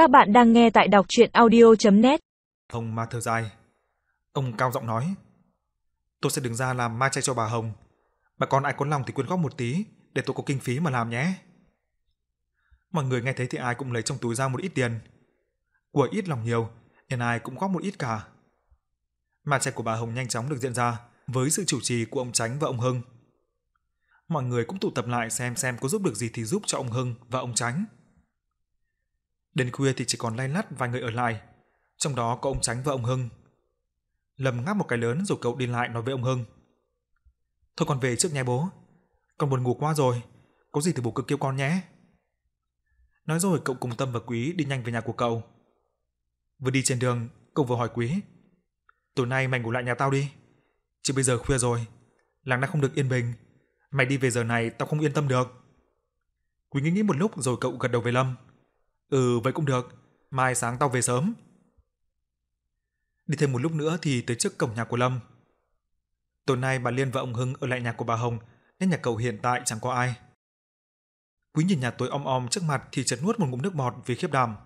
Các bạn đang nghe tại đọc chuyện audio.net Hồng ma thở dài. Ông cao giọng nói. Tôi sẽ đứng ra làm ma chay cho bà Hồng. Bà con ai có lòng thì quyên góp một tí để tôi có kinh phí mà làm nhé. Mọi người nghe thấy thì ai cũng lấy trong túi ra một ít tiền. Của ít lòng nhiều, nên ai cũng góp một ít cả. Ma chay của bà Hồng nhanh chóng được diễn ra với sự chủ trì của ông Tránh và ông Hưng. Mọi người cũng tụ tập lại xem xem có giúp được gì thì giúp cho ông Hưng và ông Tránh. Đến khuya thì chỉ còn lay lắt vài người ở lại, trong đó có ông Tránh và ông Hưng. Lâm ngáp một cái lớn rồi cậu đi lại nói với ông Hưng. Thôi con về trước nhà bố, con buồn ngủ quá rồi, có gì thì bố cứ kêu con nhé. Nói rồi cậu cùng Tâm và Quý đi nhanh về nhà của cậu. Vừa đi trên đường, cậu vừa hỏi Quý. Tối nay mày ngủ lại nhà tao đi. Chứ bây giờ khuya rồi, làng đang không được yên bình. Mày đi về giờ này tao không yên tâm được. Quý nghĩ nghĩ một lúc rồi cậu gật đầu với Lâm. Ừ vậy cũng được, mai sáng tao về sớm. Đi thêm một lúc nữa thì tới trước cổng nhà của Lâm. Tối nay bà Liên và ông Hưng ở lại nhà của bà Hồng, nên nhà cậu hiện tại chẳng có ai. Quý nhìn nhà tối om om trước mặt thì chợt nuốt một ngụm nước bọt vì khiếp đảm.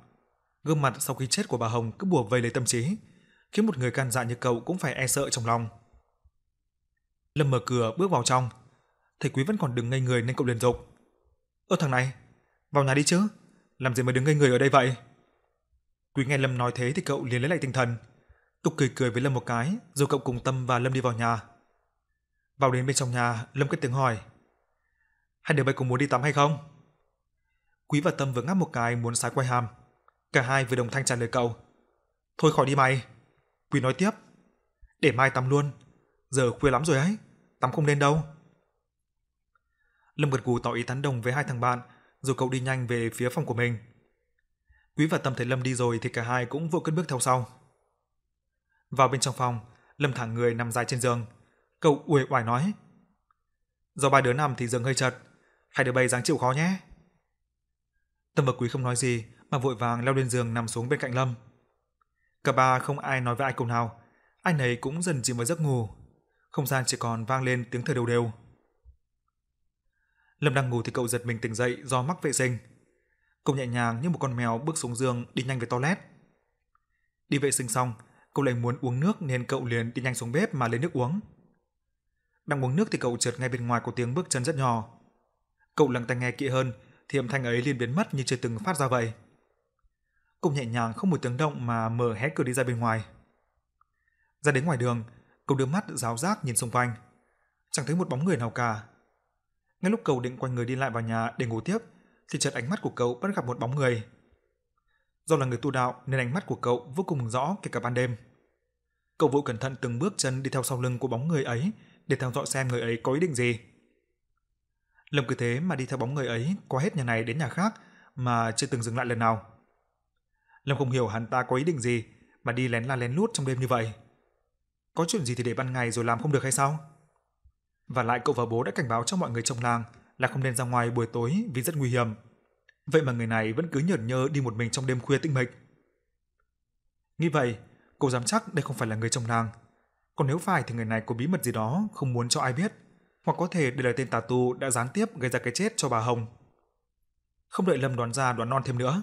Gương mặt sau khi chết của bà Hồng cứ bùa vây lấy tâm trí, khiến một người can dạ như cậu cũng phải e sợ trong lòng. Lâm mở cửa bước vào trong, thấy Quý vẫn còn đứng ngây người nên cậu liền dục. "Ơ thằng này, vào nhà đi chứ." Làm gì mà đứng ngây người ở đây vậy? Quý nghe Lâm nói thế thì cậu liền lấy lại tinh thần. Cậu cười cười với Lâm một cái, rồi cậu cùng Tâm và Lâm đi vào nhà. Vào đến bên trong nhà, Lâm cất tiếng hỏi. Hai đứa bay cùng muốn đi tắm hay không? Quý và Tâm vừa ngáp một cái muốn sái quay hàm. Cả hai vừa đồng thanh trả lời cậu. Thôi khỏi đi mày. Quý nói tiếp. Để mai tắm luôn. Giờ khuya lắm rồi ấy. Tắm không lên đâu. Lâm gật gù tỏ ý tán đồng với hai thằng bạn rồi cậu đi nhanh về phía phòng của mình. Quý và Tâm thấy Lâm đi rồi thì cả hai cũng vội cất bước theo sau. Vào bên trong phòng, Lâm thẳng người nằm dài trên giường. Cậu uể oải nói: "Do ba đứa nằm thì giường hơi chật, hai đứa bay dáng chịu khó nhé." Tâm và Quý không nói gì mà vội vàng leo lên giường nằm xuống bên cạnh Lâm. Cả ba không ai nói với ai câu nào, ai nấy cũng dần chìm vào giấc ngủ. Không gian chỉ còn vang lên tiếng thở đều đều. Lâm đang ngủ thì cậu giật mình tỉnh dậy do mắc vệ sinh. Cậu nhẹ nhàng như một con mèo bước xuống giường đi nhanh về toilet. Đi vệ sinh xong, cậu lại muốn uống nước nên cậu liền đi nhanh xuống bếp mà lấy nước uống. Đang uống nước thì cậu chợt nghe bên ngoài có tiếng bước chân rất nhỏ. Cậu lắng tai nghe kỹ hơn thì âm thanh ấy liền biến mất như chưa từng phát ra vậy. Cậu nhẹ nhàng không một tiếng động mà mở hé cửa đi ra bên ngoài. Ra đến ngoài đường, cậu đưa mắt giáo giác nhìn xung quanh. Chẳng thấy một bóng người nào cả ngay lúc cậu định quay người đi lại vào nhà để ngủ tiếp, thì chợt ánh mắt của cậu bắt gặp một bóng người. Do là người tu đạo nên ánh mắt của cậu vô cùng rõ kể cả ban đêm. Cậu vội cẩn thận từng bước chân đi theo sau lưng của bóng người ấy để theo dõi xem người ấy có ý định gì. Lâm cứ thế mà đi theo bóng người ấy qua hết nhà này đến nhà khác mà chưa từng dừng lại lần nào. Lâm không hiểu hắn ta có ý định gì mà đi lén la lén lút trong đêm như vậy. Có chuyện gì thì để ban ngày rồi làm không được hay sao? Và lại cậu và bố đã cảnh báo cho mọi người trong làng là không nên ra ngoài buổi tối vì rất nguy hiểm. Vậy mà người này vẫn cứ nhởn nhơ đi một mình trong đêm khuya tĩnh mịch. Nghĩ vậy, cô dám chắc đây không phải là người trong làng. Còn nếu phải thì người này có bí mật gì đó không muốn cho ai biết, hoặc có thể đây là tên tà tu đã gián tiếp gây ra cái chết cho bà Hồng. Không đợi Lâm đoán ra đoán non thêm nữa,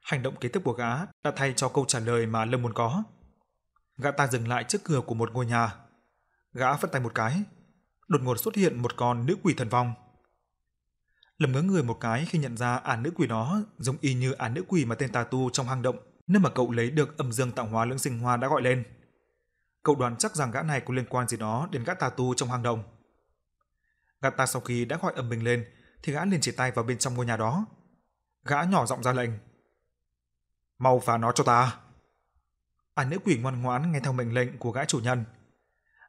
hành động kế tiếp của gã đã thay cho câu trả lời mà Lâm muốn có. Gã ta dừng lại trước cửa của một ngôi nhà. Gã phân tay một cái, đột ngột xuất hiện một con nữ quỷ thần vong. Lâm ngớ người một cái khi nhận ra ả nữ quỷ đó giống y như ả nữ quỷ mà tên tà tu trong hang động, nơi mà cậu lấy được âm dương tạo hóa lưỡng sinh hoa đã gọi lên. Cậu đoán chắc rằng gã này có liên quan gì đó đến gã tà tu trong hang động. Gã ta sau khi đã gọi âm mình lên, thì gã liền chỉ tay vào bên trong ngôi nhà đó. Gã nhỏ giọng ra lệnh. Mau phá nó cho ta. Ả nữ quỷ ngoan ngoãn nghe theo mệnh lệnh của gã chủ nhân.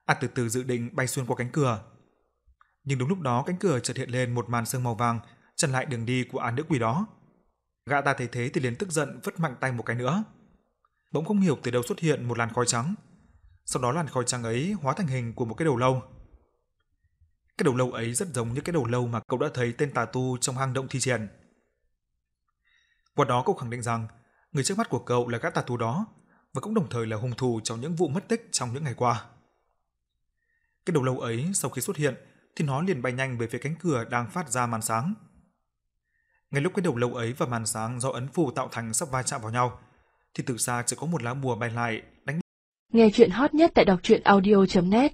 A từ từ dự định bay xuyên qua cánh cửa. Nhưng đúng lúc đó cánh cửa chợt hiện lên một màn sương màu vàng, chặn lại đường đi của án nữ quỷ đó. Gã ta thấy thế thì liền tức giận vứt mạnh tay một cái nữa. Bỗng không hiểu từ đâu xuất hiện một làn khói trắng. Sau đó làn khói trắng ấy hóa thành hình của một cái đầu lâu. Cái đầu lâu ấy rất giống như cái đầu lâu mà cậu đã thấy tên tà tu trong hang động thi triển. Qua đó cậu khẳng định rằng người trước mắt của cậu là gã tà tu đó và cũng đồng thời là hung thủ trong những vụ mất tích trong những ngày qua. Cái đầu lâu ấy sau khi xuất hiện thì nó liền bay nhanh về phía cánh cửa đang phát ra màn sáng. Ngay lúc cái đầu lâu ấy và màn sáng do ấn phù tạo thành sắp va chạm vào nhau, thì từ xa chỉ có một lá bùa bay lại đánh Nghe chuyện hot nhất tại đọc truyện audio.net